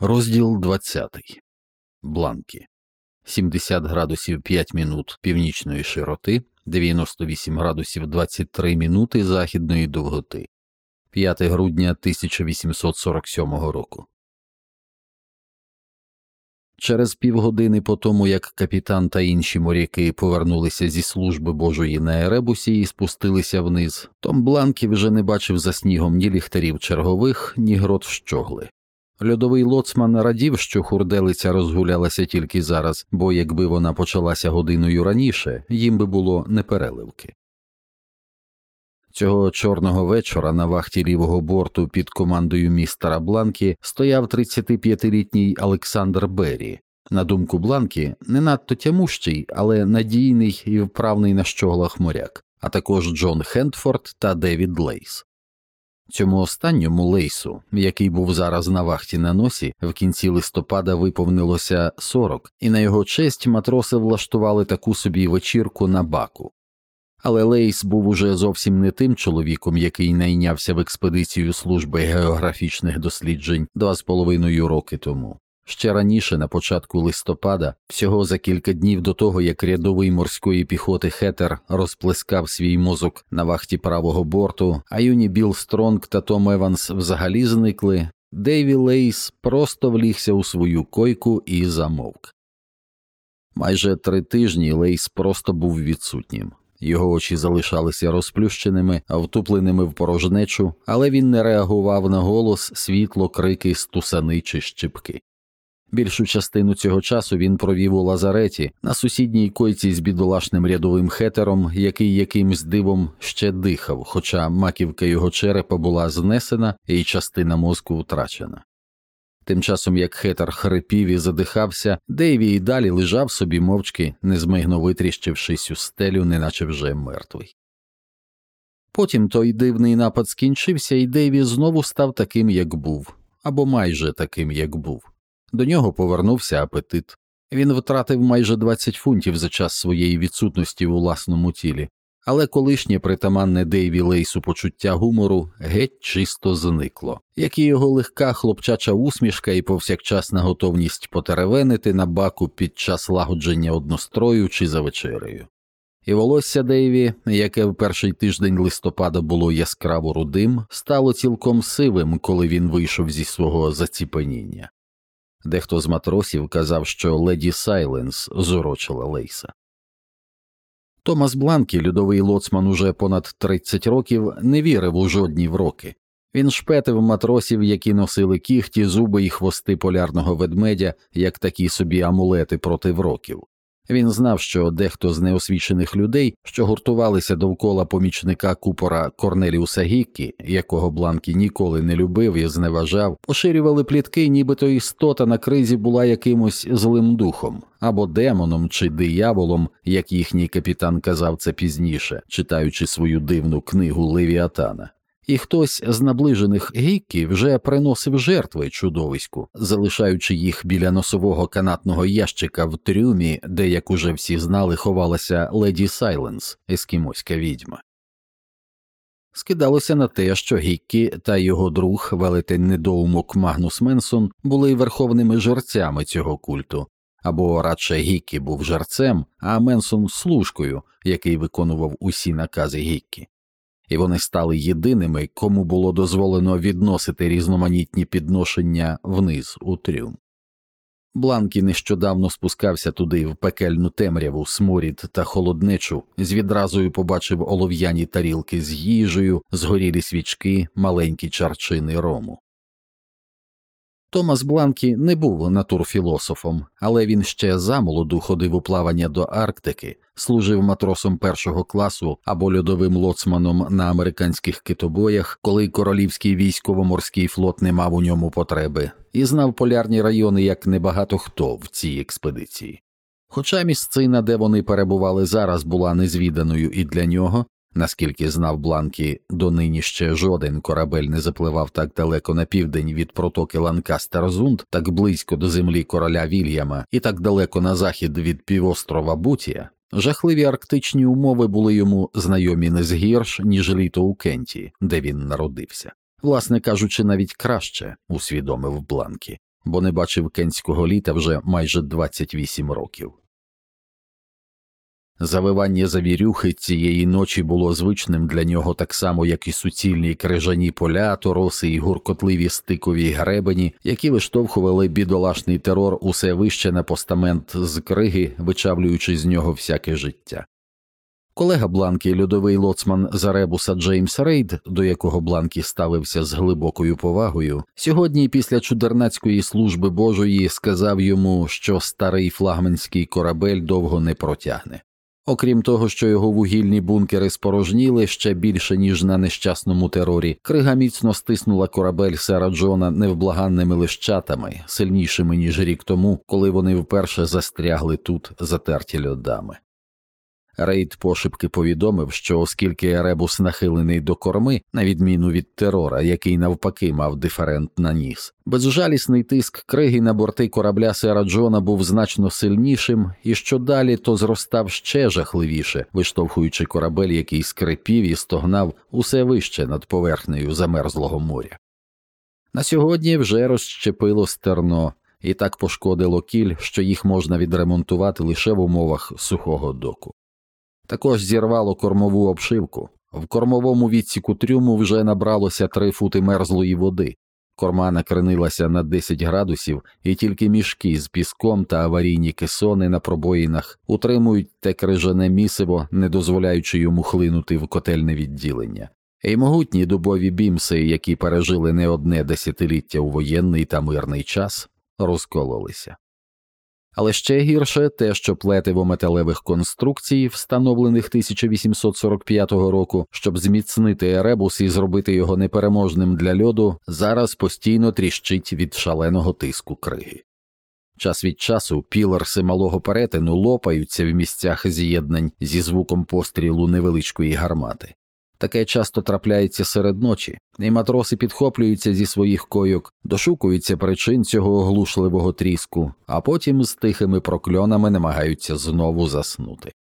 Розділ 20. Бланки 70 градусів 5 минут північної широти, 98 градусів 23 минути західної довготи, 5 грудня 1847 року. Через півгодини по тому, як капітан та інші моряки повернулися зі служби Божої на Еребусі і спустилися вниз, Том Бланкі вже не бачив за снігом ні ліхтарів чергових, ні грот щогли. Льодовий лоцман радів, що хурделиця розгулялася тільки зараз, бо якби вона почалася годиною раніше, їм би було непереливки. Цього чорного вечора на вахті лівого борту під командою містера Бланкі стояв 35-літній Олександр Беррі. На думку Бланкі, не надто тямущий, але надійний і вправний на щоглах моряк, а також Джон Хендфорд та Девід Лейс. Цьому останньому Лейсу, який був зараз на вахті на носі, в кінці листопада виповнилося 40, і на його честь матроси влаштували таку собі вечірку на баку. Але Лейс був уже зовсім не тим чоловіком, який найнявся в експедицію служби географічних досліджень два з половиною роки тому. Ще раніше, на початку листопада, всього за кілька днів до того, як рядовий морської піхоти Хетер розплескав свій мозок на вахті правого борту, а юні Білл Стронг та Том Еванс взагалі зникли, Дейві Лейс просто влігся у свою койку і замовк. Майже три тижні Лейс просто був відсутнім. Його очі залишалися розплющеними, втупленими в порожнечу, але він не реагував на голос, світло, крики, стусани чи щипки. Більшу частину цього часу він провів у лазареті на сусідній койці з бідолашним рядовим Хетером, який якимсь дивом ще дихав, хоча маківка його черепа була знесена і частина мозку втрачена. Тим часом як хетер хрипів і задихався, Дейві й далі лежав собі мовчки, незмигно витріщившись у стелю, неначе вже мертвий. Потім той дивний напад скінчився, і Дейві знову став таким, як був, або майже таким, як був. До нього повернувся апетит. Він втратив майже 20 фунтів за час своєї відсутності у власному тілі, але колишнє притаманне Дейві Лейсу почуття гумору геть чисто зникло, як і його легка хлопчача усмішка і повсякчасна готовність потеревенити на баку під час лагодження однострою чи за вечерею. І волосся Дейві, яке в перший тиждень листопада було яскраво рудим, стало цілком сивим, коли він вийшов зі свого заціпеніння. Дехто з матросів казав, що леді Сайленс зурочила Лейса. Томас Бланкі, льодовий лоцман уже понад 30 років, не вірив у жодні вроки. Він шпетив матросів, які носили кіхті, зуби і хвости полярного ведмедя, як такі собі амулети проти вроків. Він знав, що дехто з неосвічених людей, що гуртувалися довкола помічника купора Корнеліуса Гіккі, якого Бланкі ніколи не любив і зневажав, поширювали плітки, нібито істота на кризі була якимось злим духом або демоном чи дияволом, як їхній капітан казав це пізніше, читаючи свою дивну книгу Левіатана і хтось з наближених гіккі вже приносив жертви чудовиську, залишаючи їх біля носового канатного ящика в трюмі, де, як уже всі знали, ховалася леді Сайленс, ескімоська відьма. Скидалося на те, що Гіккі та його друг, велетень недоумок Магнус Менсон, були верховними жерцями цього культу, або радше Гіккі був жерцем, а Менсон служкою, який виконував усі накази Гіккі і вони стали єдиними, кому було дозволено відносити різноманітні підношення вниз у трюм. Бланкі нещодавно спускався туди в пекельну темряву, сморід та холоднечу, з відразою побачив олов'яні тарілки з їжею, згорілі свічки, маленькі чарчини рому. Томас Бланкі не був натурфілософом, але він ще замолоду ходив у плавання до Арктики, служив матросом першого класу або льодовим лоцманом на американських китобоях, коли королівський військово-морський флот не мав у ньому потреби, і знав полярні райони як небагато хто в цій експедиції. Хоча місцина, де вони перебували зараз, була незвіданою і для нього, Наскільки знав Бланкі, донині ще жоден корабель не запливав так далеко на південь від протоки Ланкастерзунд, так близько до землі короля Вільяма і так далеко на захід від півострова Бутія, жахливі арктичні умови були йому знайомі не згірш, ніж літо у Кенті, де він народився. Власне кажучи, навіть краще, усвідомив Бланкі, бо не бачив кенського літа вже майже 28 років. Завивання завірюхи цієї ночі було звичним для нього так само, як і суцільні крижані поля, тороси і гуркотливі стикові гребені, які виштовхували бідолашний терор усе вище на постамент з криги, вичавлюючи з нього всяке життя. Колега Бланкі, льодовий лоцман Заребуса Джеймс Рейд, до якого Бланкі ставився з глибокою повагою, сьогодні після чудернацької служби Божої сказав йому, що старий флагманський корабель довго не протягне. Окрім того, що його вугільні бункери спорожніли ще більше, ніж на нещасному терорі, крига міцно стиснула корабель сера Джона невблаганними лищатами, сильнішими ніж рік тому, коли вони вперше застрягли тут, затерті льодами. Рейд пошепки повідомив, що оскільки Еребус нахилений до корми, на відміну від терора, який навпаки мав диферент на ніс, безжалісний тиск криги на борти корабля Сера Джона був значно сильнішим, і що далі, то зростав ще жахливіше, виштовхуючи корабель, який скрипів і стогнав усе вище над поверхнею замерзлого моря. На сьогодні вже розщепило стерно. І так пошкодило кіль, що їх можна відремонтувати лише в умовах сухого доку. Також зірвало кормову обшивку. В кормовому відсіку трюму вже набралося три фути мерзлої води. Корма накренилася на 10 градусів, і тільки мішки з піском та аварійні кесони на пробоїнах утримують те крижане місиво, не дозволяючи йому хлинути в котельне відділення. І могутні дубові бімси, які пережили не одне десятиліття у воєнний та мирний час, розкололися. Але ще гірше те, що плетиво металевих конструкцій, встановлених 1845 року, щоб зміцнити еребус і зробити його непереможним для льоду, зараз постійно тріщить від шаленого тиску криги. Час від часу пілерси малого перетину лопаються в місцях з'єднань зі звуком пострілу невеличкої гармати. Таке часто трапляється серед ночі, і матроси підхоплюються зі своїх койок, дошукуються причин цього оглушливого тріску, а потім з тихими прокльонами намагаються знову заснути.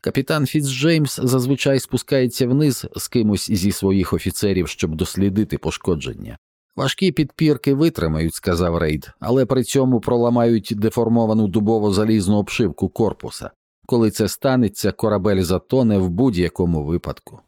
Капітан Фіцджеймс зазвичай спускається вниз з кимось зі своїх офіцерів, щоб дослідити пошкодження. Важкі підпірки витримають, сказав Рейд, але при цьому проламають деформовану дубово залізну обшивку корпуса. Коли це станеться, корабель затоне в будь-якому випадку.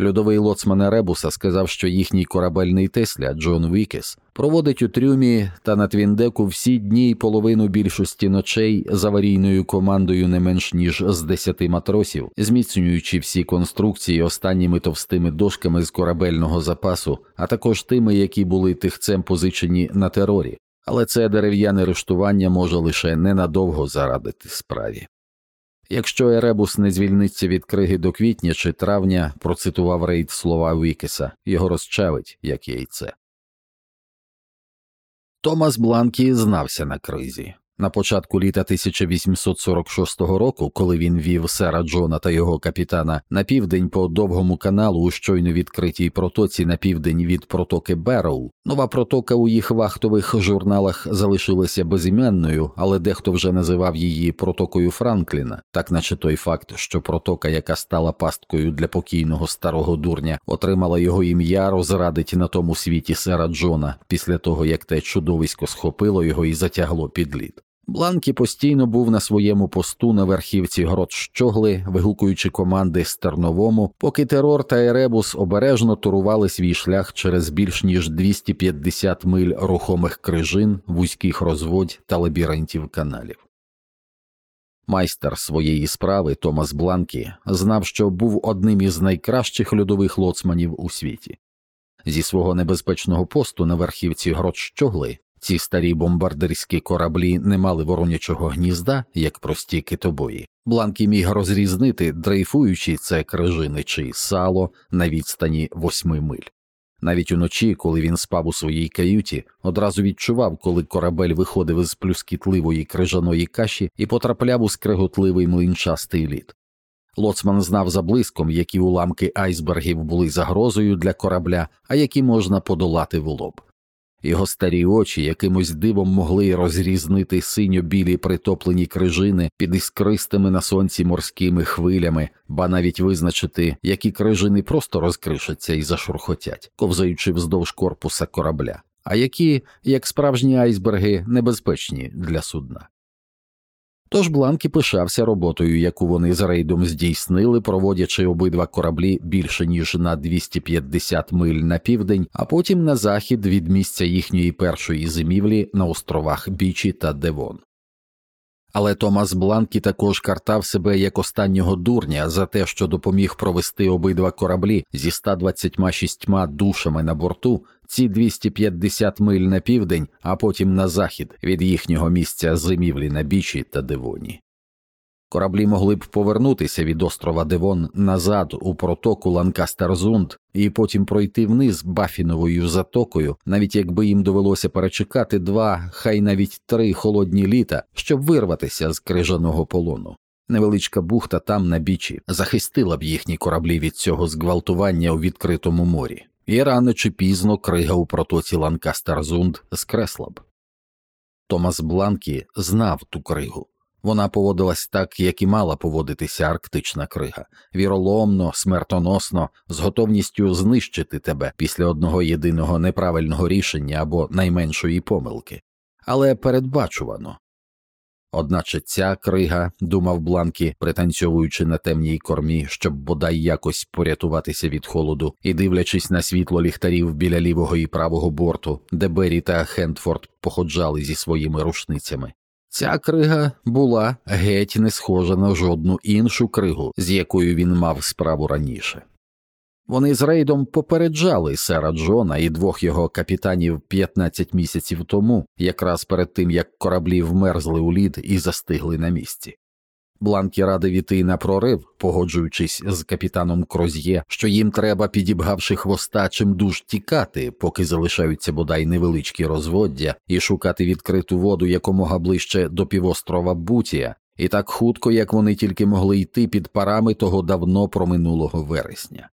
Льодовий лоцман Еребуса сказав, що їхній корабельний тесля Джон Вікес проводить у трюмі та на твіндеку всі дні й половину більшості ночей з аварійною командою не менш ніж з десяти матросів, зміцнюючи всі конструкції останніми товстими дошками з корабельного запасу, а також тими, які були тихцем позичені на терорі. Але це дерев'яне рештування може лише ненадовго зарадити справі. Якщо Еребус не звільниться від криги до квітня чи травня, процитував Рейд слова Вікеса, його розчавить, як яйце. Томас Бланкі знався на кризі. На початку літа 1846 року, коли він вів сера Джона та його капітана на південь по довгому каналу у щойно відкритій протоці на південь від протоки Берроу, нова протока у їх вахтових журналах залишилася безіменною, але дехто вже називав її протокою Франкліна, так наче той факт, що протока, яка стала пасткою для покійного старого дурня, отримала його ім'я, розрадить на тому світі сера Джона після того як те чудовисько схопило його і затягло під лід. Бланкі постійно був на своєму посту на верхівці грот щогли, вигукуючи команди стерновому, поки терор та Еребус обережно турували свій шлях через більш ніж 250 миль рухомих крижин, вузьких розводь та лабіринтів каналів. Майстер своєї справи Томас Бланкі знав, що був одним із найкращих льодових лоцманів у світі. Зі свого небезпечного посту на верхівці грот щогли ці старі бомбардирські кораблі не мали воронячого гнізда, як прості китобої. Бланкі міг розрізнити, дрейфуючи це крижини чи сало на відстані восьми миль. Навіть уночі, коли він спав у своїй каюті, одразу відчував, коли корабель виходив із плюскітливої крижаної каші і потрапляв у скреготливий млинчастий лід. Лоцман знав за блиском, які уламки айсбергів були загрозою для корабля, а які можна подолати в лоб. Його старі очі якимось дивом могли розрізнити синьо білі притоплені крижини під іскристими на сонці морськими хвилями, ба навіть визначити, які крижини просто розкришаться і зашурхотять, ковзаючи вздовж корпуса корабля, а які, як справжні айсберги, небезпечні для судна. Тож Бланкі пишався роботою, яку вони з рейдом здійснили, проводячи обидва кораблі більше ніж на 250 миль на південь, а потім на захід від місця їхньої першої зимівлі на островах Бічі та Девон. Але Томас Бланкі також картав себе як останнього дурня за те, що допоміг провести обидва кораблі зі 126 душами на борту ці 250 миль на південь, а потім на захід від їхнього місця зимівлі на бічі та Девоні. Кораблі могли б повернутися від острова Девон назад у протоку Ланкастерзунд і потім пройти вниз Бафіновою затокою, навіть якби їм довелося перечекати два, хай навіть три холодні літа, щоб вирватися з крижаного полону. Невеличка бухта там на бічі захистила б їхні кораблі від цього зґвалтування у відкритому морі, і рано чи пізно крига у протоці Ланкастерзунд скресла б. Томас Бланкі знав ту кригу. Вона поводилась так, як і мала поводитися арктична крига, віроломно, смертоносно, з готовністю знищити тебе після одного єдиного неправильного рішення або найменшої помилки, але передбачувано. Одначе ця крига, думав Бланкі, пританцьовуючи на темній кормі, щоб бодай якось порятуватися від холоду, і дивлячись на світло ліхтарів біля лівого і правого борту, де Беррі та Хендфорд походжали зі своїми рушницями. Ця крига була геть не схожа на жодну іншу кригу, з якою він мав справу раніше. Вони з рейдом попереджали сера Джона і двох його капітанів 15 місяців тому, якраз перед тим як кораблі вмерзли у лід і застигли на місці. Бланкі радив іти на прорив, погоджуючись з капітаном Кроз'є, що їм треба, підібгавши хвоста, чимдуж тікати, поки залишаються бодай невеличкі розводдя, і шукати відкриту воду якомога ближче до півострова Бутія, і так хутко, як вони тільки могли йти під парами того давно проминулого вересня.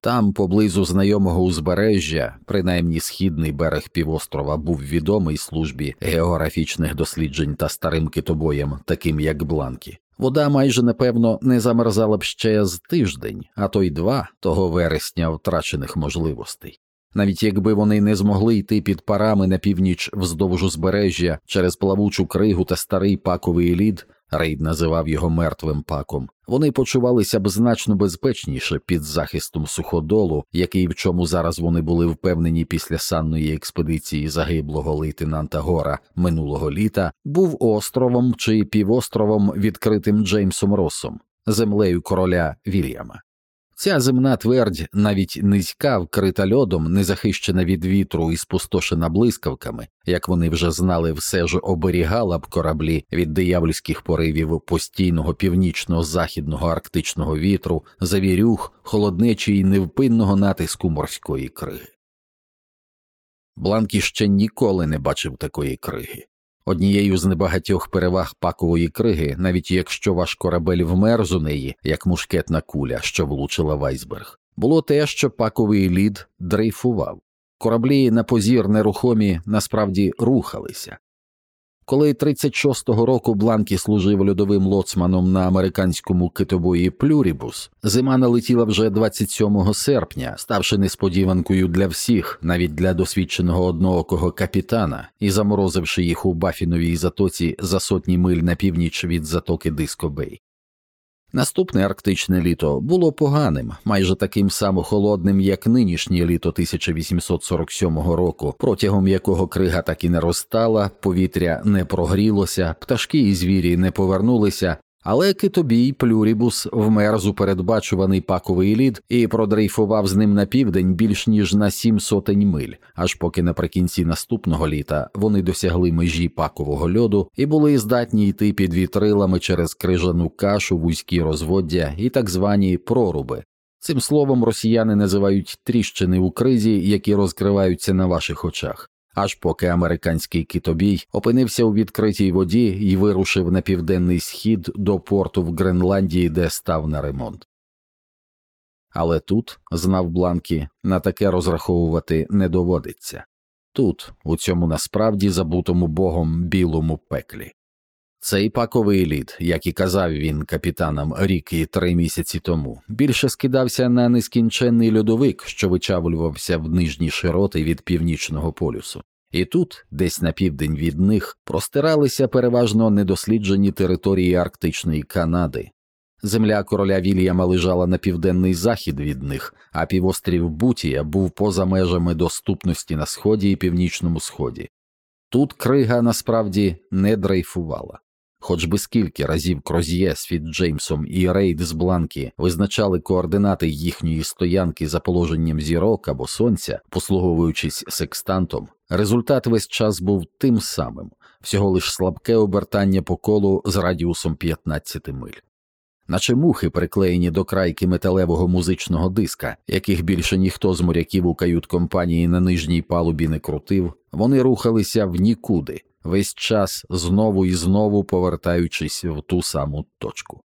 Там, поблизу знайомого узбережжя, принаймні східний берег півострова, був відомий службі географічних досліджень та старим китобоєм, таким як Бланкі. Вода майже напевно не замерзала б ще з тиждень, а то й два того вересня втрачених можливостей. Навіть якби вони не змогли йти під парами на північ вздовж узбережжя через плавучу кригу та старий паковий лід, Рейд називав його мертвим паком, вони почувалися б значно безпечніше під захистом суходолу, який в чому зараз вони були впевнені після санної експедиції загиблого лейтенанта Гора минулого літа, був островом чи півостровом відкритим Джеймсом Россом, землею короля Вільяма. Ця земна твердь, навіть низька, вкрита льодом, не захищена від вітру і спустошена блискавками, як вони вже знали, все ж оберігала б кораблі від диявольських поривів постійного північно-західного арктичного вітру, завірюх, холоднечі й невпинного натиску морської криги. Бланкі ще ніколи не бачив такої криги. Однією з небагатьох переваг пакової криги, навіть якщо ваш корабель вмерз у неї, як мушкетна куля, що влучила в айсберг, було те, що паковий лід дрейфував. Кораблі на позір нерухомі насправді рухалися, коли 36-го року Бланкі служив льодовим лоцманом на американському китобої Плюрібус, зима налетіла вже 27 серпня, ставши несподіванкою для всіх, навіть для досвідченого одноокого капітана, і заморозивши їх у Бафіновій затоці за сотні миль на північ від затоки Дискобей. Наступне арктичне літо було поганим, майже таким само холодним, як нинішнє літо 1847 року, протягом якого крига так і не розстала, повітря не прогрілося, пташки і звірі не повернулися, але китобій Плюрібус вмерз у передбачуваний паковий лід і продрейфував з ним на південь більш ніж на сім сотень миль, аж поки наприкінці наступного літа вони досягли межі пакового льоду і були здатні йти під вітрилами через крижану кашу, вузькі розводдя і так звані проруби. Цим словом росіяни називають тріщини у кризі, які розкриваються на ваших очах аж поки американський китобій опинився у відкритій воді і вирушив на південний схід до порту в Гренландії, де став на ремонт. Але тут, знав Бланкі, на таке розраховувати не доводиться тут, у цьому насправді забутому богом білому пеклі. Цей паковий лід, як і казав він капітанам рік і три місяці тому, більше скидався на нескінченний льодовик, що вичавлювався в нижні широти від північного полюсу. І тут, десь на південь від них, простиралися переважно недосліджені території Арктичної Канади. Земля короля Вільяма лежала на південний захід від них, а півострів Бутія був поза межами доступності на сході і північному сході. Тут крига насправді не дрейфувала. Хоч би скільки разів Кроз'є з Фітджеймсом і Рейд з Бланкі визначали координати їхньої стоянки за положенням зірок або сонця, послуговуючись секстантом, результат весь час був тим самим, всього лиш слабке обертання по колу з радіусом 15 миль. Наче мухи приклеєні до крайки металевого музичного диска, яких більше ніхто з моряків у кают-компанії на нижній палубі не крутив, вони рухалися в нікуди, весь час знову і знову повертаючись в ту саму точку.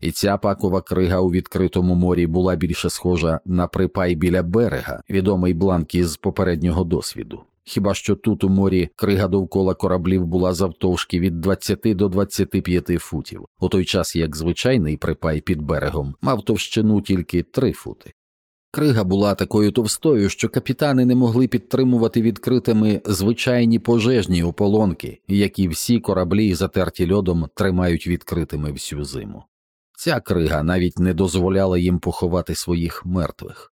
І ця пакова крига у відкритому морі була більше схожа на припай біля берега, відомий бланкі з попереднього досвіду. Хіба що тут у морі крига довкола кораблів була завтовшки від 20 до 25 футів, у той час як звичайний припай під берегом мав товщину тільки 3 фути. Крига була такою товстою, що капітани не могли підтримувати відкритими звичайні пожежні ополонки, які всі кораблі, затерті льодом, тримають відкритими всю зиму. Ця крига навіть не дозволяла їм поховати своїх мертвих.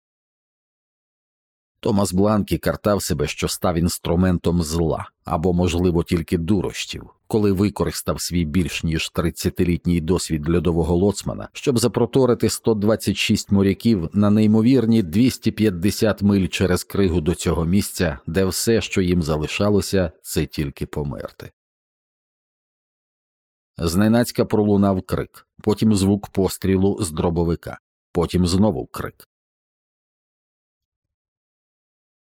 Томас Бланкі картав себе, що став інструментом зла або, можливо, тільки дурощів, коли використав свій більш ніж 30-літній досвід льодового лоцмана, щоб запроторити 126 моряків на неймовірні 250 миль через кригу до цього місця, де все, що їм залишалося, це тільки померти. Зненацька пролунав крик, потім звук пострілу з дробовика, потім знову крик.